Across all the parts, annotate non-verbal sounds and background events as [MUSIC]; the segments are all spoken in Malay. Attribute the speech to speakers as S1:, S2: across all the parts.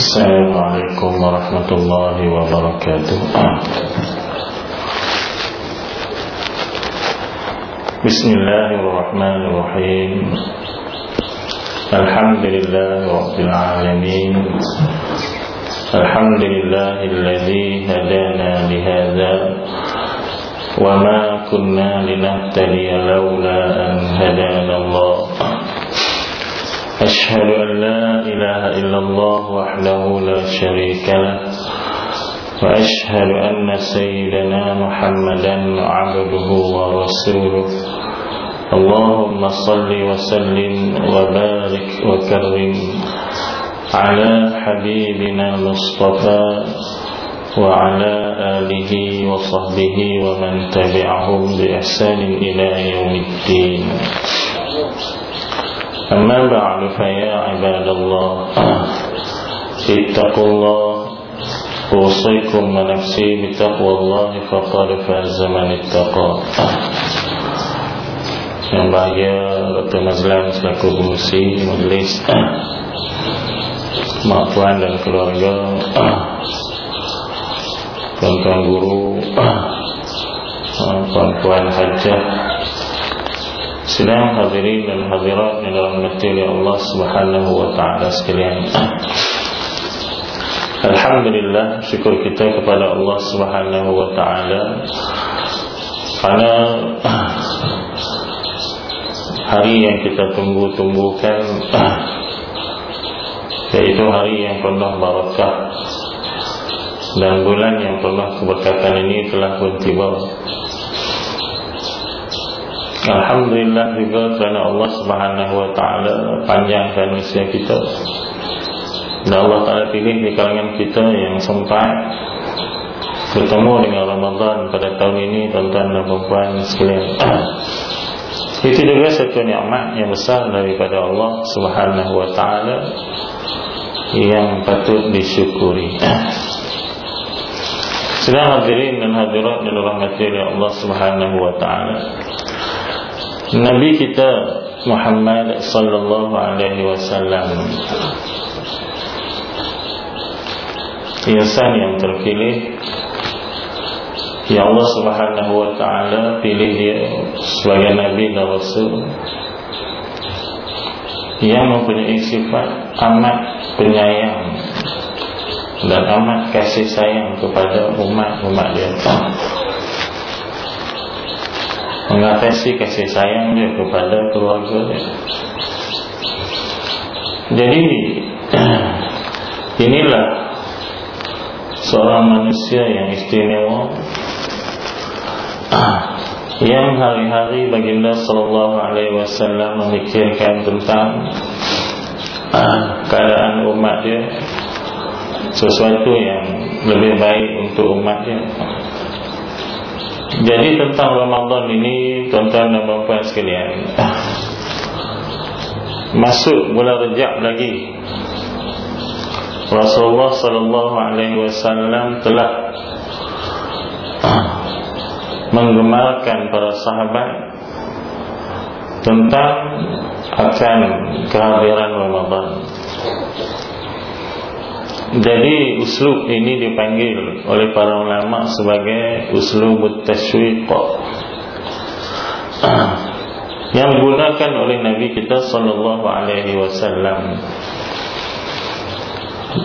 S1: السلام عليكم ورحمة الله وبركاته. بسم الله الرحمن الرحيم. الحمد لله رب العالمين. الحمد لله الذي هدانا لهذا وما كنا لنهتدي لولا أن هدانا الله. أشهد أن لا إله إلا الله وحده لا شريك له وأشهد أن سيدنا محمدا عبده ورسوله. اللهم صل وسلم وبارك وكرم على حبيبنا المصطفى وعلى آله وصحبه ومن تبعهم بإحسان إلى يوم الدين. أما بعد فيا عباد الله اتقوا الله أوصيكم ونفسي بتقوى الله فقد فاز من اتقى yang bahagia Dr. Mazlan selaku pengusi majlis mak puan dan keluarga tuan-tuan guru puan-puan hajah sedang hadirin dan hadirat yang dalam oleh Allah Subhanahu wa taala sekalian. Alhamdulillah syukur kita kepada Allah Subhanahu wa taala kerana hari yang kita tunggu-tunggukan yaitu hari yang penuh barakah dan bulan yang penuh keberkatan ini telah pun tiba. Alhamdulillah juga kerana Allah Subhanahu wa taala panjangkan usia kita. Dan Allah Taala pilih di kalangan kita yang sempat bertemu dengan Ramadan pada tahun ini tuan-tuan dan puan sekalian. [CLEARS THROAT] Itu juga satu nikmat yang besar daripada Allah Subhanahu wa taala yang patut disyukuri. [CLEARS THROAT] Sedang hadirin dan hadirat yang dirahmati oleh Allah Subhanahu wa taala. Nabi kita Muhammad sallallahu alaihi wasallam. Insan yang terpilih. Yang Allah Subhanahu wa taala pilih dia sebagai nabi dan rasul. Yang mempunyai sifat amat penyayang dan amat kasih sayang kepada umat-umat dia mengatasi kasih sayang dia kepada keluarga dia. Jadi [CLEARS THROAT] inilah seorang manusia yang istimewa [CLEARS THROAT] yang hari-hari baginda sallallahu alaihi wasallam memikirkan tentang [CLEARS THROAT] keadaan umat dia sesuatu yang lebih baik untuk umat dia jadi tentang Ramadan ini Tuan-tuan dan puan sekalian Masuk bulan rejab lagi Rasulullah sallallahu alaihi wasallam telah menggemarkan para sahabat tentang akan kehadiran Ramadan. Jadi uslub ini dipanggil oleh para ulama sebagai uslub tashwiq [CLEARS THROAT] yang digunakan oleh Nabi kita sallallahu alaihi wasallam.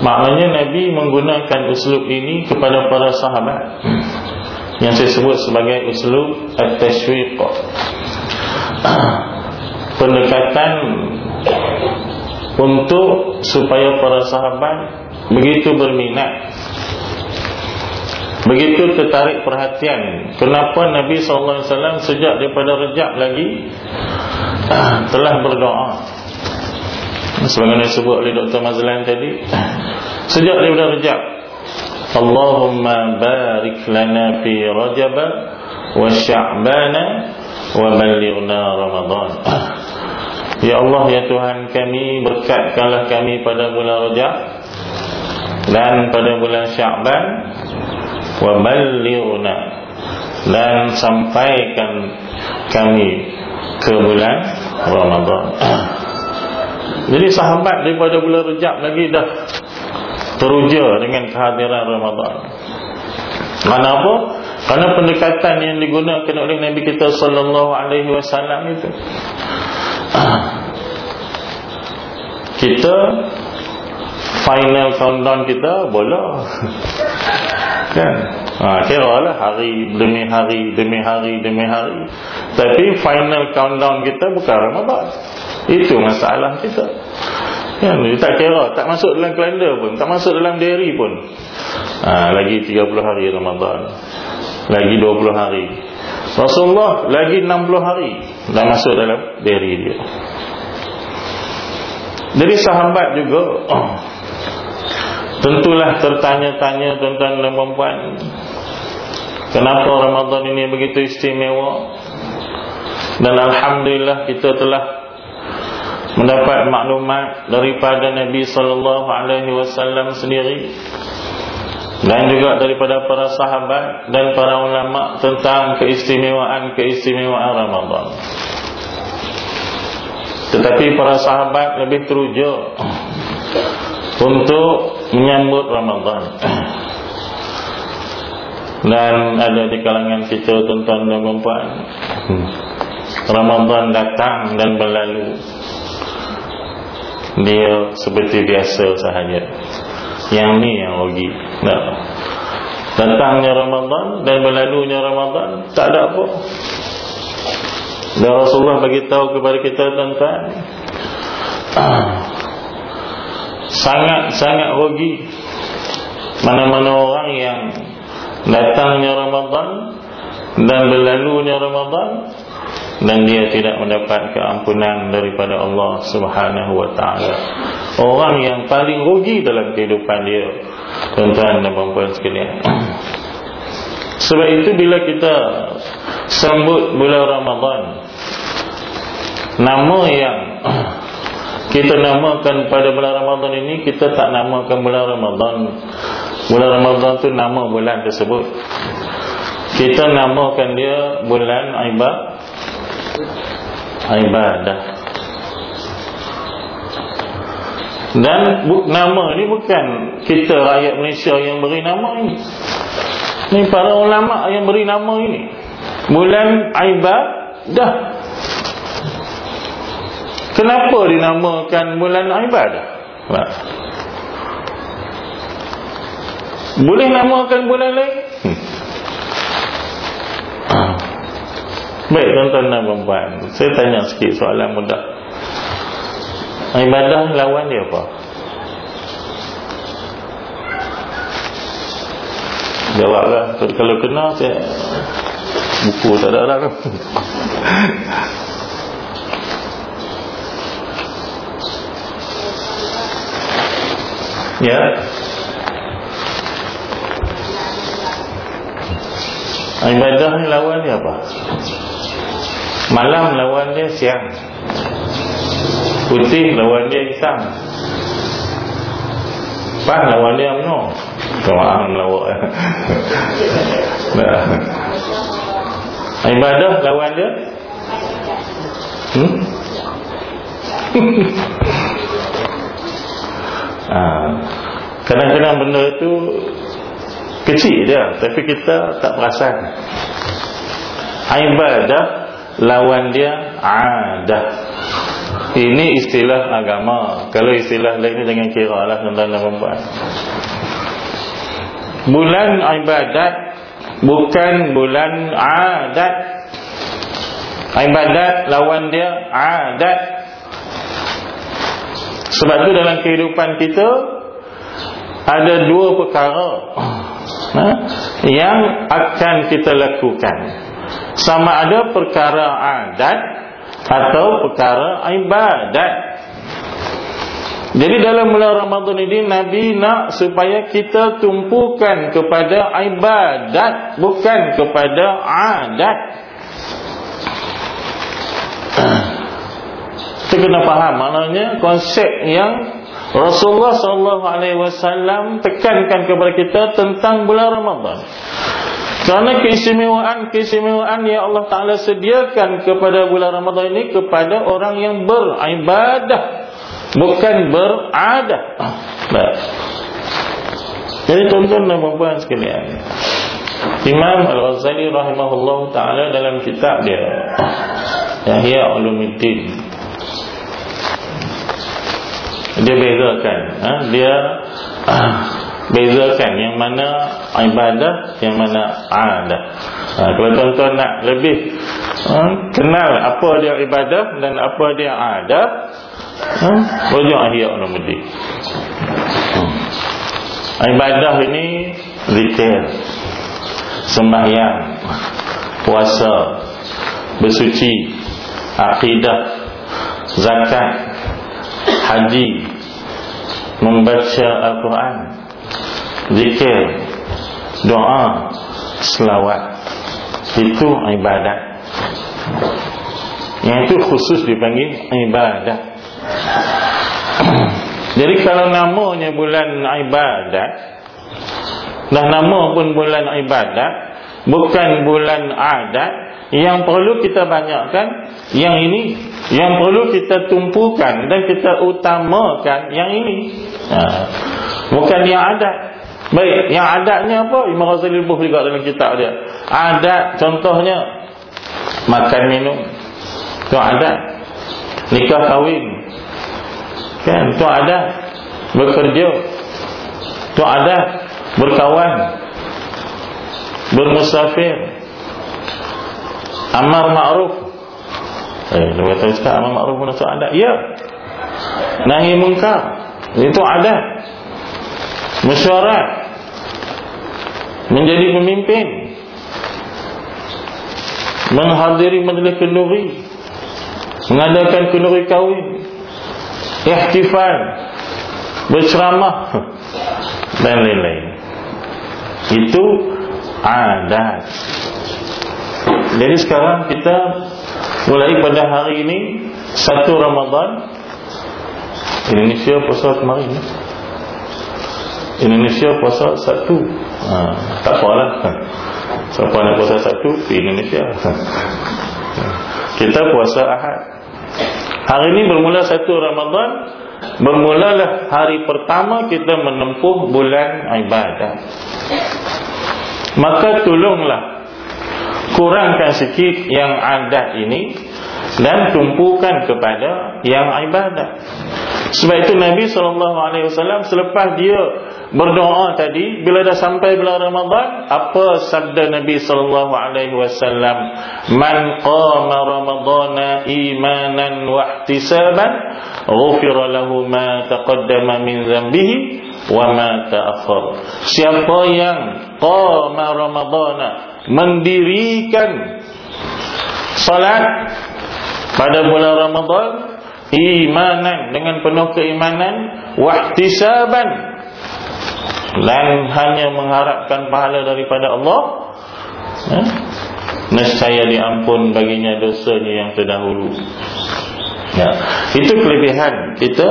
S1: Maknanya Nabi menggunakan uslub ini kepada para sahabat [CLEARS THROAT] yang saya sebut sebagai uslub at-tashwiq. [CLEARS THROAT] Pendekatan untuk supaya para sahabat begitu berminat. Begitu tertarik perhatian. Kenapa Nabi SAW sejak daripada rejab lagi telah berdoa? Sebagaimana disebut oleh Dr. Mazlan tadi sejak daripada rejab Allahumma barik lana fi rajab wa sya'bana wa balighna ramadan. Ya Allah ya Tuhan kami berkatkanlah kami pada bulan rejab dan pada bulan Syaban wa ballighna dan sampaikan kami ke bulan Ramadan. [CLEARS THROAT] Jadi sahabat daripada bulan Rejab lagi dah teruja dengan kehadiran Ramadan. Kenapa? Karena pendekatan yang digunakan oleh Nabi kita sallallahu alaihi wasallam itu. [CLEARS THROAT] Kita final countdown kita bola. kan? Ha, kira lah hari demi hari demi hari demi hari. Tapi final countdown kita bukan Ramadan. Itu masalah kita. Kan? Dia tak kira, tak masuk dalam kalender pun, tak masuk dalam diary pun. Ha, lagi 30 hari Ramadan. Lagi 20 hari. Rasulullah lagi 60 hari dah masuk dalam diary dia. Jadi sahabat juga oh, [CLEARS THROAT] tentulah tertanya-tanya tentang perempuan. Kenapa Ramadan ini begitu istimewa? Dan alhamdulillah kita telah mendapat maklumat daripada Nabi wasallam sendiri dan juga daripada para sahabat dan para ulama tentang keistimewaan-keistimewaan Ramadan. Tetapi para sahabat lebih teruja untuk menyambut Ramadan. Dan ada di kalangan kita tuan-tuan dan puan Ramadan datang dan berlalu dia seperti biasa sahaja yang ni yang rugi nah. datangnya Ramadan dan berlalunya Ramadan tak ada apa dan Rasulullah bagi tahu kepada kita tentang sangat-sangat rugi mana-mana orang yang datangnya Ramadan dan berlalunya Ramadan dan dia tidak mendapat keampunan daripada Allah Subhanahu wa taala. Orang yang paling rugi dalam kehidupan dia, tuan-tuan dan puan-puan sekalian. Sebab itu bila kita sambut bulan Ramadan, nama yang kita namakan pada bulan Ramadan ini kita tak namakan bulan Ramadan. Bulan Ramadan tu nama bulan tersebut. Kita namakan dia bulan Aibat ibadah dan nama ni bukan kita rakyat Malaysia yang beri nama ini. Ni para ulama yang beri nama ini. Bulan ibadah kenapa dinamakan bulan ibadah? Nah. boleh namakan bulan lain? Baik tuan-tuan dan puan Saya tanya sikit soalan mudah. Ibadah lawan dia apa? Jawablah. Kalau kena saya Buku tak ada lah [LAUGHS] Ya Ibadah ni lawan dia apa? Malam lawan dia siang Putih lawan dia hitam Pan lawan dia Tuan melawak [LAUGHS] nah. Ibadah lawan dia Hmm? [LAUGHS] Ah. Kadang-kadang benda itu Kecil dia Tapi kita tak perasan. Ibadah lawan dia adah. Ini istilah agama. Kalau istilah lain dengan kira lah bulan ibadat bukan bulan adat. Ibadat lawan dia adat sebab tu dalam kehidupan kita ada dua perkara ha, yang akan kita lakukan sama ada perkara adat atau perkara ibadat. Jadi dalam bulan Ramadan ini Nabi nak supaya kita tumpukan kepada ibadat bukan kepada adat. Kita kena faham maknanya konsep yang Rasulullah wasallam tekankan kepada kita tentang bulan Ramadan. Kerana keistimewaan-keistimewaan yang Allah Ta'ala sediakan kepada bulan Ramadhan ini kepada orang yang beribadah. Bukan beradah. Baik. Jadi tuan-tuan dan puan sekalian Imam Al-Ghazali rahimahullah ta'ala dalam kitab dia Yahya Ulumuddin Dia bezakan ha? Dia ah, [CLEARS THROAT] bezakan yang mana ibadah Yang mana adat ha, Kalau tuan-tuan nak lebih ha? Kenal apa dia ibadah dan apa dia adat ha? Rujuk Yahya Ulumuddin hmm. Ibadah ini Zikir Sembahyang Puasa Bersuci Akidah Zakat Haji Membaca Al-Quran Zikir Doa Selawat. Itu ibadat. Yang itu khusus dipanggil ibadat. [CLEARS THROAT] Jadi kalau namanya bulan ibadat Dah nama pun bulan ibadat Bukan bulan adat Yang perlu kita banyakkan Yang ini Yang perlu kita tumpukan Dan kita utamakan Yang ini. Ha. Bukan yang adat. Baik, yang adatnya apa? Imam Ghazali Buh juga dalam kitab dia. Adat contohnya Makan minum. Itu adat. Nikah kahwin. Kan, itu adat. Bekerja. Itu adat. Berkawan. Bermusafir. Amar ma'ruf Eh, dia kata Ustaz Amar ma'ruf pun adat. Ya. Nahi mungkar. Itu adat. Mesyuarat. Menjadi pemimpin. Menghadiri majlis kenduri Mengadakan kenduri kahwin. Ihtifal. Berceramah. [LAUGHS] Dan lain-lain. Itu Adat. Jadi sekarang kita Mulai pada hari ini Satu Ramadan Indonesia puasa kemarin. Indonesia puasa satu. Ha, Tak apalah Siapa nak puasa satu Di Indonesia. Kita puasa ahad. Hari ini bermula satu Ramadan. Bermulalah hari pertama Kita menempuh bulan ibadah. Maka tolonglah Kurangkan sikit yang adat ini Dan tumpukan kepada yang ibadah Sebab itu Nabi SAW Selepas dia berdoa tadi bila dah sampai bulan Ramadan apa sabda Nabi wasallam? Man qama ramadana imanan wa ihtisaban ghufira lahu ma taqaddama min dhanbihi wa ma ta'akhkhar siapa yang qama ramadana mendirikan salat pada bulan Ramadan imanan dengan penuh keimanan wa ihtisaban dan hanya mengharapkan pahala daripada Allah ya, nescaya diampun baginya dosanya yang terdahulu. Ya, itu kelebihan kita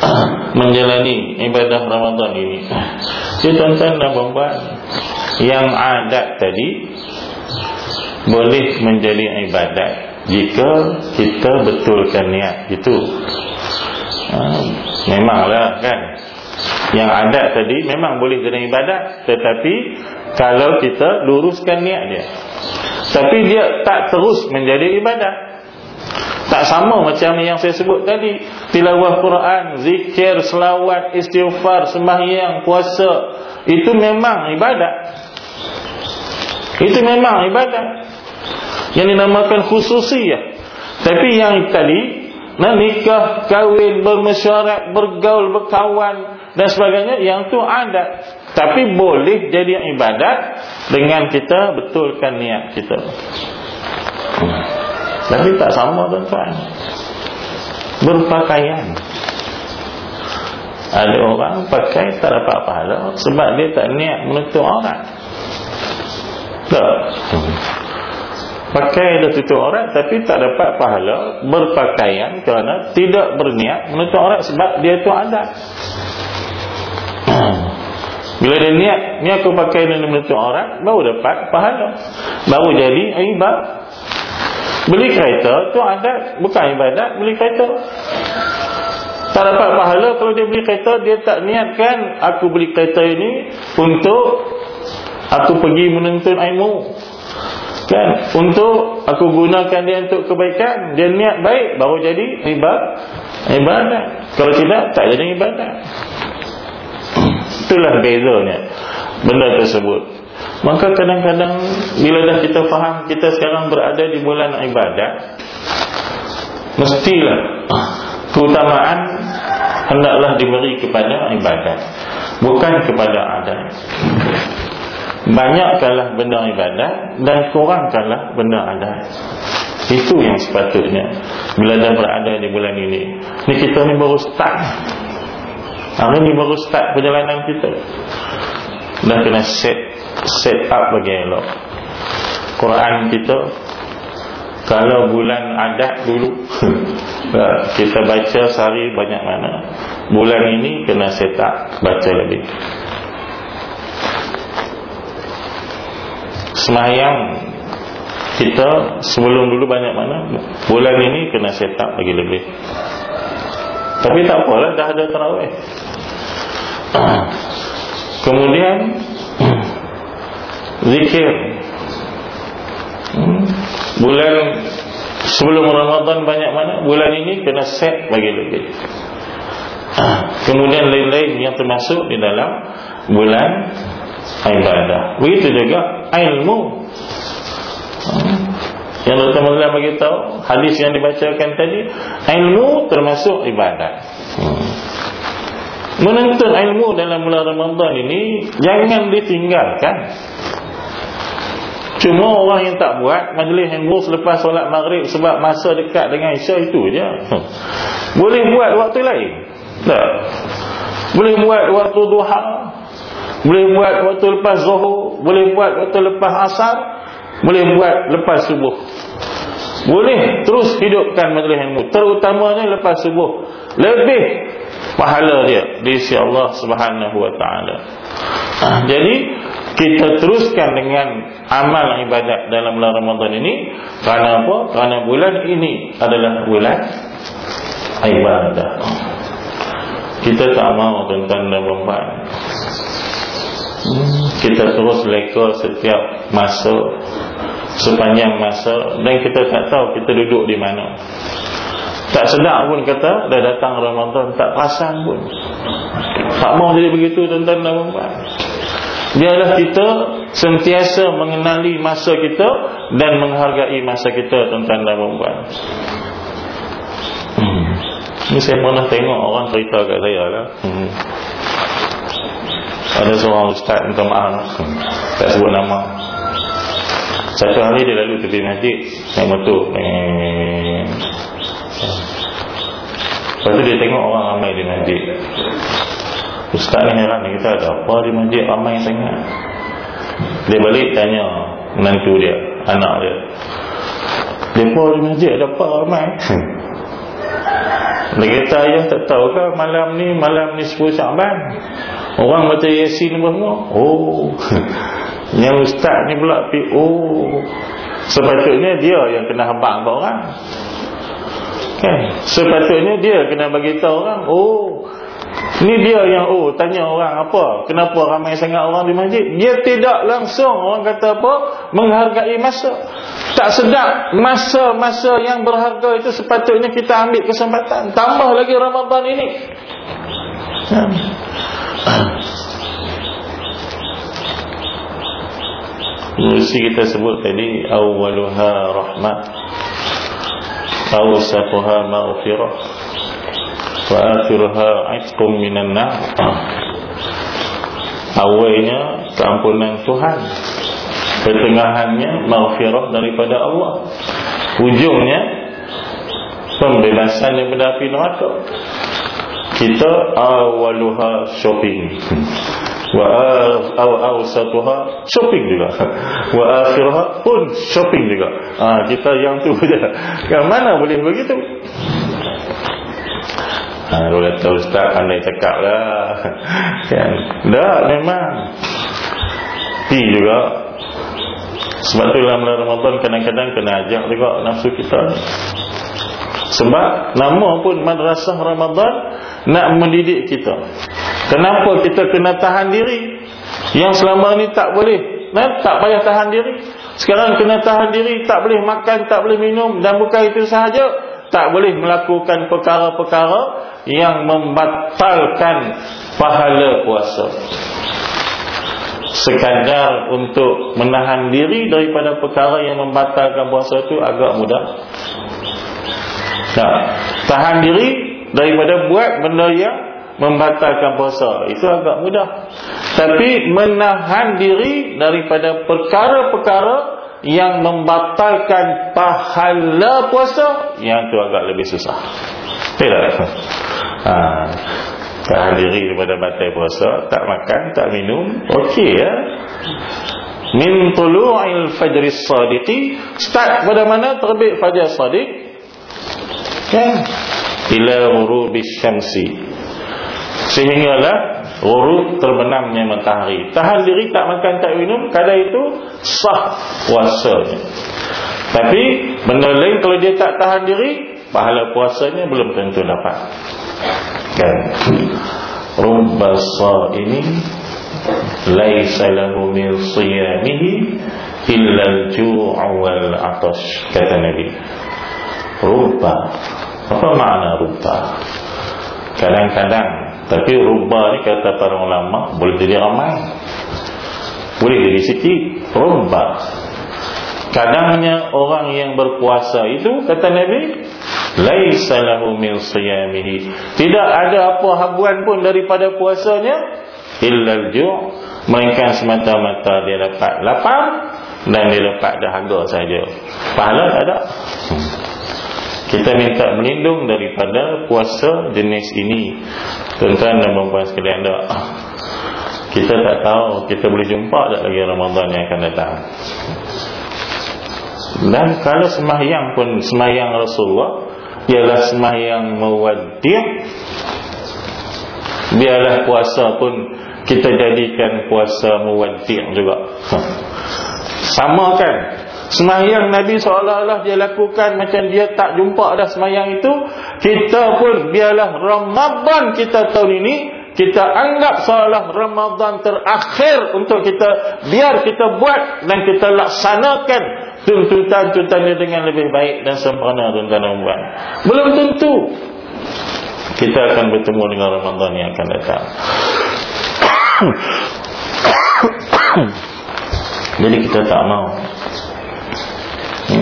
S1: [CLEARS THROAT] menjalani ibadah Ramadan ini. Jadi tuan-tuan dan puan yang adat tadi boleh menjadi ibadat jika kita betulkan niat itu. Ha, memanglah kan? Yang adat tadi memang boleh jadi ibadat Tetapi Kalau kita luruskan niat dia. Tapi dia tak terus menjadi ibadat. Tak sama macam yang saya sebut tadi. Tilawah Quran, zikir, selawat, istighfar, sembahyang, puasa. Itu memang ibadat Itu memang ibadat. Yang dinamakan khususiyah. Tapi yang tadi Nah, nikah, kahwin, bermesyarat, bergaul, berkawan dan sebagainya yang tu ada. Tapi boleh jadi ibadat dengan kita betulkan niat kita. Tapi tak sama tuan-tuan. Berpakaian. Ada orang pakai tak dapat pahala sebab dia tak niat menutup orang tak pakai dah tutup orang tapi tak dapat pahala berpakaian kerana tidak berniat menutup orang sebab dia tu ada [CLEARS THROAT] bila dia niat, ni aku pakai dalam menutup orang, baru dapat pahala. Baru jadi ibadat. Beli kereta tu ada bukan ibadat, beli kereta. Tak dapat pahala kalau dia beli kereta Dia tak niatkan Aku beli kereta ini Untuk Aku pergi menuntut ilmu kan? Untuk aku gunakan dia untuk kebaikan dia niat baik baru jadi ibadah ibadah kalau tidak tak jadi ibadah itulah bezanya benda tersebut. Maka kadang-kadang bila dah kita faham kita sekarang berada di bulan ibadah mestilah keutamaan hendaklah diberi kepada ibadah bukan kepada adat banyakkanlah benda ibadah dan kurangkanlah benda adat. Itu yang sepatutnya. Bila dah berada di bulan ini ni kita ni baru start. Hari ni baru start perjalanan kita. Dah kena set set up bagi elok. Quran kita kalau bulan adat dulu [LAUGHS] kita baca sehari banyak mana. Bulan ini kena set up baca lebih Semayang kita sebelum dulu banyak mana bulan ini kena set up lagi lebih. Tapi tak apalah dah ada terawih. [CLEARS THROAT] Kemudian [CLEARS THROAT] zikir. Hmm. bulan sebelum Ramadan banyak mana bulan ini kena set lagi lebih. [CLEARS THROAT] Kemudian lain-lain yang termasuk di dalam bulan ibadah. Begitu juga ilmu yang Dr. Mazlan beritahu hadis yang dibacakan tadi ilmu termasuk ibadat hmm. menuntut ilmu dalam bulan Ramadan ini jangan ditinggalkan cuma orang yang tak buat majlis ilmu selepas solat maghrib sebab masa dekat dengan isya itu je hmm. boleh buat waktu lain tak boleh buat waktu duha boleh buat waktu lepas zuhur Boleh buat waktu lepas asar Boleh buat lepas subuh. Boleh terus hidupkan majlis ilmu Terutamanya lepas subuh. Lebih pahala dia Di sisi Allah subhanahu wa ta'ala. Jadi Kita teruskan dengan Amal ibadat dalam bulan Ramadan ini. Kerana apa? Kerana bulan ini adalah bulan Ibadah. Kita tak mahu tuan-tuan dan perempuan kita terus leka setiap masa sepanjang masa dan kita tak tahu kita duduk di mana. Tak sedar pun kata dah datang Ramadan tak perasan pun. Tak mau jadi begitu tuan-tuan dan puan biarlah kita sentiasa mengenali masa kita dan menghargai masa kita tuan-tuan dan puan hmm. ni saya pernah tengok orang cerita kat saya lah. Hmm. Ada seorang ustaz minta maaf Tak sebut nama. Satu hari dia lalu tepi masjid Naik motor. Lepas tu dia tengok orang ramai di masjid. Ustaz ni heran Dia kata ada apa di masjid ramai sangat? Dia balik tanya Menantu dia Anak dia. Dia pun di masjid ada apa ramai? Dia kata ayah tak tahu ke malam ni Malam ni 10 Syaban Orang baca Yasin pun semua. Oh. [LAUGHS] Yang ustaz ni pula oh. Sepatutnya dia yang kena habaq orang. Kan? Sepatutnya dia kena bagi tahu orang, oh. Ni dia yang oh tanya orang apa? Kenapa ramai sangat orang di masjid? Dia tidak langsung orang kata apa? Menghargai masa. Tak sedap masa-masa yang berharga itu sepatutnya kita ambil kesempatan. Tambah lagi Ramadan ini. Kan? Mesti kita sebut tadi Awaluha rahmat Awsatuha ma'ufirah Wa akhiruha Aizkum minan na' Awalnya Keampunan Tuhan Pertengahannya Ma'ufirah daripada Allah. Ujungnya Pembebasan daripada api neraka kita awaluha shopping. Wa aw awsatuha shopping juga. Wa akhiraha pun shopping juga. Ah kita yang tu je kan mana boleh begitu? Ha kalau kata ustaz pandai cakap lah. Kan? Tak memang. Ti juga. Sebab tu dalam bulan Ramadan kadang-kadang kena ajak juga nafsu kita sebab nama pun madrasah Ramadan nak mendidik kita. Kenapa kita kena tahan diri? Yang selama ni tak boleh, nah, tak payah tahan diri. Sekarang kena tahan diri, tak boleh makan, tak boleh minum dan bukan itu sahaja, tak boleh melakukan perkara-perkara yang membatalkan pahala puasa. Sekadar untuk menahan diri daripada perkara yang membatalkan puasa itu agak mudah. Nah, tahan diri daripada buat benda yang membatalkan puasa itu agak mudah. Tapi menahan diri daripada perkara-perkara yang membatalkan pahala puasa yang itu agak lebih susah. Tidak. Ha, tahan diri daripada batal puasa, tak makan, tak minum, okey ya. Min tulu'il fajri sadiqi start pada mana terbit fajar sadiq? Ya. Ila ghurubis syamsi. Sehinggalah ghurub terbenamnya matahari. Tahan diri tak makan tak minum, kadang itu sah puasanya. Tapi benda lain kalau dia tak tahan diri, pahala puasanya belum tentu dapat. Kan? Rubba ini laisa lahu min siyamihi illa al-ju' wal 'atash kata Nabi. Rubba. Apa makna rubba? Kadang-kadang tapi rubba ni kata para ulama boleh jadi ramai. Boleh jadi sikit. Rubba. Kadangnya orang yang berpuasa itu kata Nabi laisa lahu min siyamihi tidak ada apa habuan pun daripada puasanya illa al-ju' melainkan semata-mata dia dapat lapar dan dia dapat dahaga saja pahala tak ada kita minta melindung daripada puasa jenis ini. Tuan-tuan dan puan-puan sekalian tak? Kita tak tahu kita boleh jumpa tak lagi Ramadan yang akan datang. Dan kalau semahyang pun semahyang Rasulullah ialah sembahyang mewadih biarlah puasa pun kita jadikan puasa mewadih juga. Sama kan sembahyang Nabi seolah-olah dia lakukan macam dia tak jumpa dah sembahyang itu kita pun biarlah Ramadan kita tahun ini kita anggap seolah Ramadan terakhir untuk kita biar kita buat dan kita laksanakan tuntutan-tuntutannya dengan lebih baik dan sempurna puan. Belum tentu kita akan bertemu dengan Ramadan yang akan datang. [COUGHS] Jadi kita tak mau.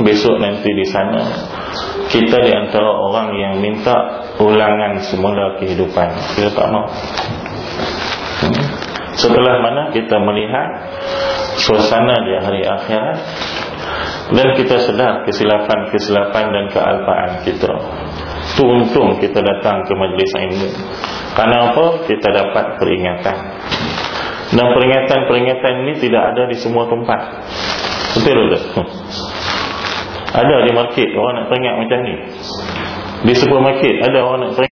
S1: Besok nanti di sana kita di antara orang yang minta ulangan semula kehidupan. Kita tak mau. Hmm. Setelah mana kita melihat suasana di hari akhirat dan kita sedar kesilapan-kesilapan dan kealpaan kita itu untung kita datang ke majlis ilmu kerana apa? kita dapat peringatan dan peringatan-peringatan ini tidak ada di semua tempat betul tak? Ada di market orang nak peringat macam ni. Di supermarket ada orang nak peringat